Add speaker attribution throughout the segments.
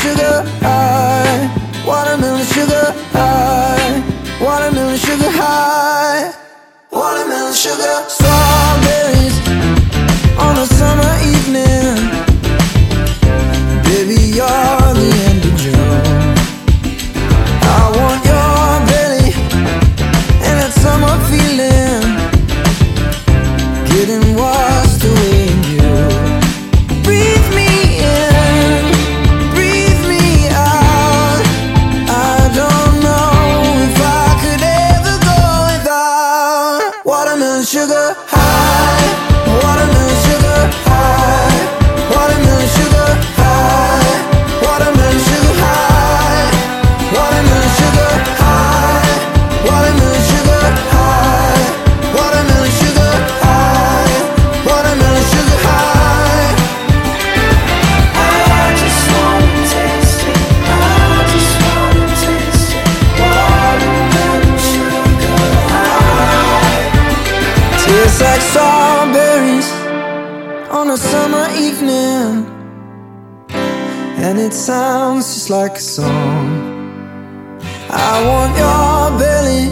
Speaker 1: sugar high, watermelon sugar high, watermelon Tastes like strawberries on a summer evening. And it sounds just like a song. I want your belly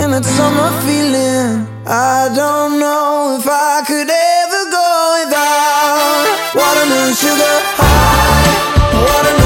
Speaker 1: and that summer feeling. I don't know if I could ever go without watermelon sugar high. Watermelon